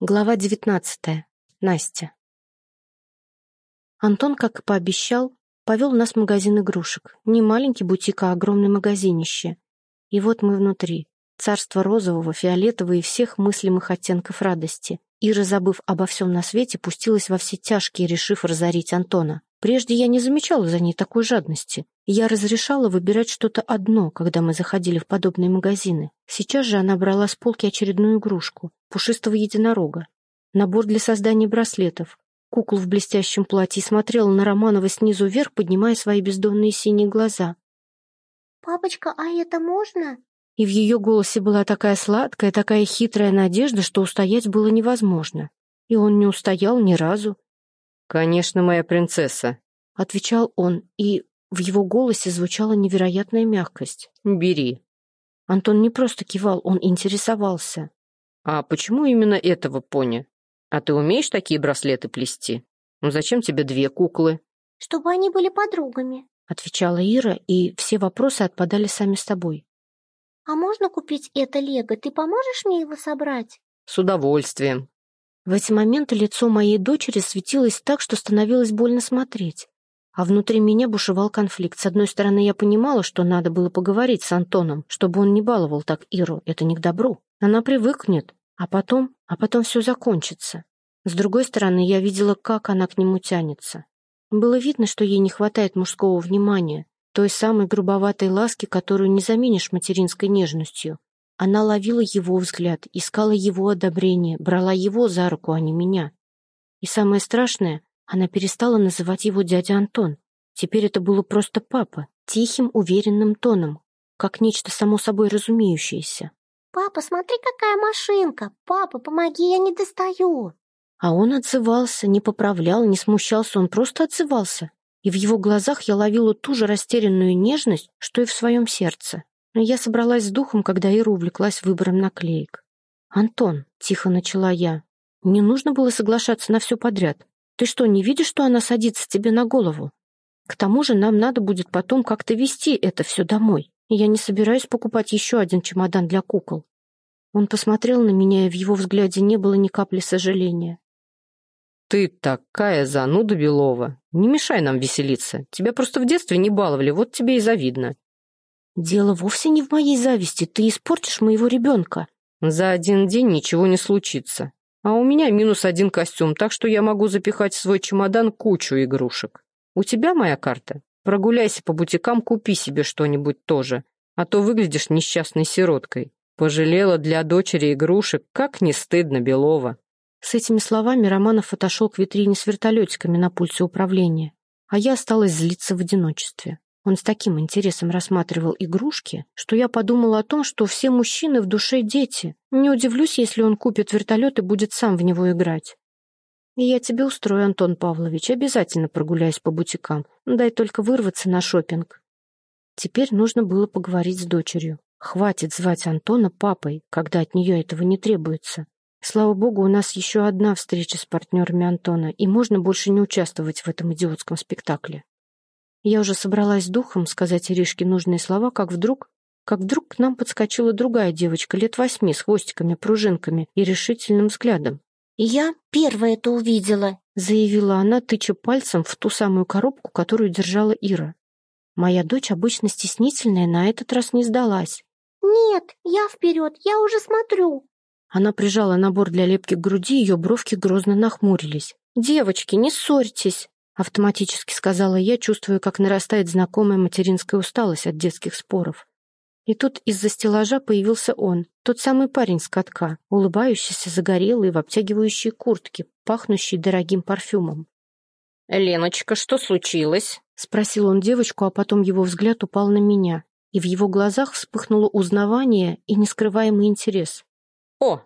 Глава девятнадцатая. Настя. Антон, как и пообещал, повел нас в магазин игрушек. Не маленький бутик, а огромное магазинище. И вот мы внутри. Царство розового, фиолетового и всех мыслимых оттенков радости. Ира, забыв обо всем на свете, пустилась во все тяжкие, решив разорить Антона. Прежде я не замечала за ней такой жадности. Я разрешала выбирать что-то одно, когда мы заходили в подобные магазины. Сейчас же она брала с полки очередную игрушку — пушистого единорога, набор для создания браслетов, куклу в блестящем платье и смотрела на Романова снизу вверх, поднимая свои бездонные синие глаза. «Папочка, а это можно?» И в ее голосе была такая сладкая, такая хитрая надежда, что устоять было невозможно. И он не устоял ни разу. «Конечно, моя принцесса», — отвечал он, и в его голосе звучала невероятная мягкость. «Бери». Антон не просто кивал, он интересовался. «А почему именно этого пони? А ты умеешь такие браслеты плести? Ну зачем тебе две куклы?» «Чтобы они были подругами», — отвечала Ира, и все вопросы отпадали сами с тобой. «А можно купить это лего? Ты поможешь мне его собрать?» «С удовольствием». В эти моменты лицо моей дочери светилось так, что становилось больно смотреть. А внутри меня бушевал конфликт. С одной стороны, я понимала, что надо было поговорить с Антоном, чтобы он не баловал так Иру. Это не к добру. Она привыкнет, а потом, а потом все закончится. С другой стороны, я видела, как она к нему тянется. Было видно, что ей не хватает мужского внимания, той самой грубоватой ласки, которую не заменишь материнской нежностью. Она ловила его взгляд, искала его одобрение, брала его за руку, а не меня. И самое страшное, она перестала называть его дядя Антон. Теперь это было просто папа, тихим, уверенным тоном, как нечто само собой разумеющееся. «Папа, смотри, какая машинка! Папа, помоги, я не достаю!» А он отзывался, не поправлял, не смущался, он просто отзывался. И в его глазах я ловила ту же растерянную нежность, что и в своем сердце. Я собралась с духом, когда Ира увлеклась выбором наклеек. «Антон», — тихо начала я, — «не нужно было соглашаться на все подряд. Ты что, не видишь, что она садится тебе на голову? К тому же нам надо будет потом как-то вести это все домой. Я не собираюсь покупать еще один чемодан для кукол. Он посмотрел на меня, и в его взгляде не было ни капли сожаления. «Ты такая зануда, Белова. Не мешай нам веселиться. Тебя просто в детстве не баловали, вот тебе и завидно». «Дело вовсе не в моей зависти. Ты испортишь моего ребенка». «За один день ничего не случится. А у меня минус один костюм, так что я могу запихать в свой чемодан кучу игрушек. У тебя моя карта? Прогуляйся по бутикам, купи себе что-нибудь тоже, а то выглядишь несчастной сироткой. Пожалела для дочери игрушек, как не стыдно, Белова». С этими словами Романов отошел к витрине с вертолетиками на пульсе управления, а я осталась злиться в одиночестве. Он с таким интересом рассматривал игрушки, что я подумала о том, что все мужчины в душе дети. Не удивлюсь, если он купит вертолет и будет сам в него играть. Я тебе устрою, Антон Павлович, обязательно прогуляюсь по бутикам. Дай только вырваться на шопинг. Теперь нужно было поговорить с дочерью. Хватит звать Антона папой, когда от нее этого не требуется. Слава богу, у нас еще одна встреча с партнерами Антона, и можно больше не участвовать в этом идиотском спектакле. Я уже собралась духом сказать Иришке нужные слова, как вдруг... Как вдруг к нам подскочила другая девочка лет восьми с хвостиками, пружинками и решительным взглядом. «Я первая это увидела», — заявила она, тыча пальцем в ту самую коробку, которую держала Ира. Моя дочь, обычно стеснительная, на этот раз не сдалась. «Нет, я вперед, я уже смотрю». Она прижала набор для лепки к груди, ее бровки грозно нахмурились. «Девочки, не ссорьтесь!» Автоматически сказала я, чувствуя, как нарастает знакомая материнская усталость от детских споров. И тут из-за стеллажа появился он, тот самый парень с катка, улыбающийся, загорелый, в обтягивающей куртке, пахнущий дорогим парфюмом. «Леночка, что случилось?» — спросил он девочку, а потом его взгляд упал на меня, и в его глазах вспыхнуло узнавание и нескрываемый интерес. «О,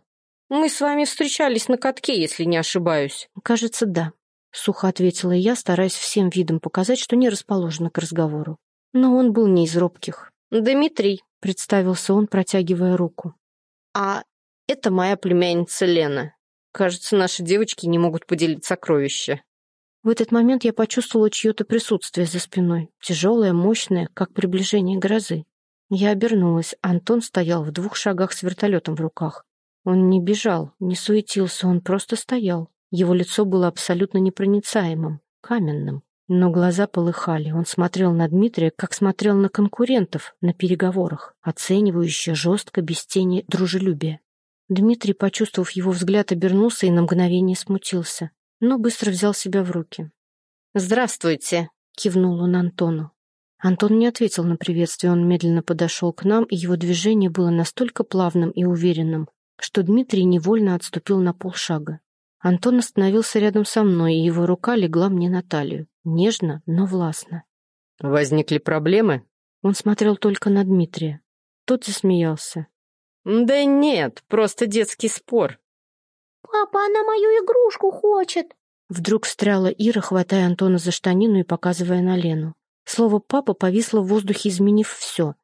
мы с вами встречались на катке, если не ошибаюсь». «Кажется, да», — сухо ответила я, стараясь всем видом показать, что не расположена к разговору. Но он был не из робких. «Дмитрий», — представился он, протягивая руку. «А это моя племянница Лена. Кажется, наши девочки не могут поделить сокровища». В этот момент я почувствовала чье-то присутствие за спиной, тяжелое, мощное, как приближение грозы. Я обернулась. Антон стоял в двух шагах с вертолетом в руках. Он не бежал, не суетился, он просто стоял. Его лицо было абсолютно непроницаемым, каменным. Но глаза полыхали. Он смотрел на Дмитрия, как смотрел на конкурентов на переговорах, оценивающе, жестко, без тени дружелюбия. Дмитрий, почувствовав его взгляд, обернулся и на мгновение смутился, но быстро взял себя в руки. «Здравствуйте!» — кивнул он Антону. Антон не ответил на приветствие, он медленно подошел к нам, и его движение было настолько плавным и уверенным, что Дмитрий невольно отступил на полшага. Антон остановился рядом со мной, и его рука легла мне на талию. Нежно, но властно. «Возникли проблемы?» Он смотрел только на Дмитрия. Тот засмеялся. «Да нет, просто детский спор». «Папа, она мою игрушку хочет!» Вдруг встряла Ира, хватая Антона за штанину и показывая на Лену. Слово «папа» повисло в воздухе, изменив все.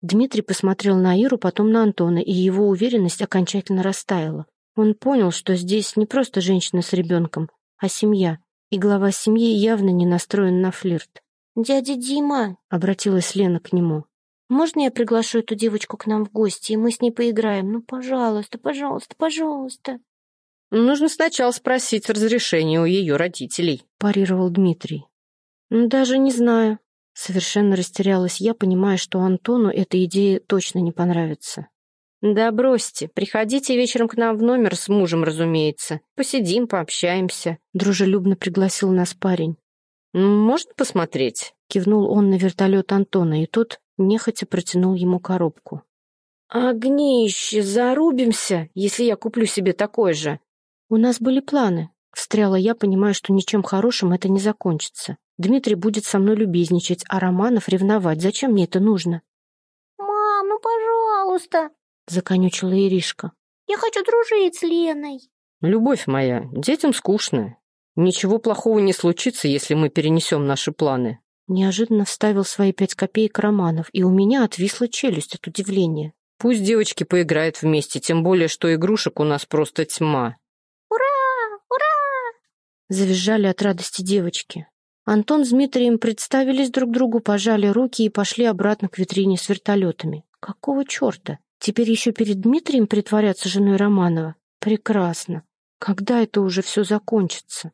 Дмитрий посмотрел на Иру, потом на Антона, и его уверенность окончательно растаяла. Он понял, что здесь не просто женщина с ребенком, а семья, и глава семьи явно не настроен на флирт. «Дядя Дима», — обратилась Лена к нему, «можно я приглашу эту девочку к нам в гости, и мы с ней поиграем? Ну, пожалуйста, пожалуйста, пожалуйста». «Нужно сначала спросить разрешение у ее родителей», — парировал Дмитрий. «Даже не знаю». Совершенно растерялась я, понимая, что Антону эта идея точно не понравится. «Да бросьте, приходите вечером к нам в номер с мужем, разумеется. Посидим, пообщаемся», — дружелюбно пригласил нас парень. «Можно посмотреть?» — кивнул он на вертолет Антона, и тот нехотя протянул ему коробку. «Огнище, зарубимся, если я куплю себе такой же». «У нас были планы», — встряла я, понимая, что ничем хорошим это не закончится. Дмитрий будет со мной любезничать, а Романов ревновать. Зачем мне это нужно? «Мам, ну пожалуйста!» — законючила Иришка. «Я хочу дружить с Леной». «Любовь моя, детям скучно. Ничего плохого не случится, если мы перенесем наши планы». Неожиданно вставил свои пять копеек Романов, и у меня отвисла челюсть от удивления. «Пусть девочки поиграют вместе, тем более, что игрушек у нас просто тьма». «Ура! Ура!» Завизжали от радости девочки. Антон с Дмитрием представились друг другу, пожали руки и пошли обратно к витрине с вертолетами. Какого черта? Теперь еще перед Дмитрием притворяться женой Романова? Прекрасно. Когда это уже все закончится?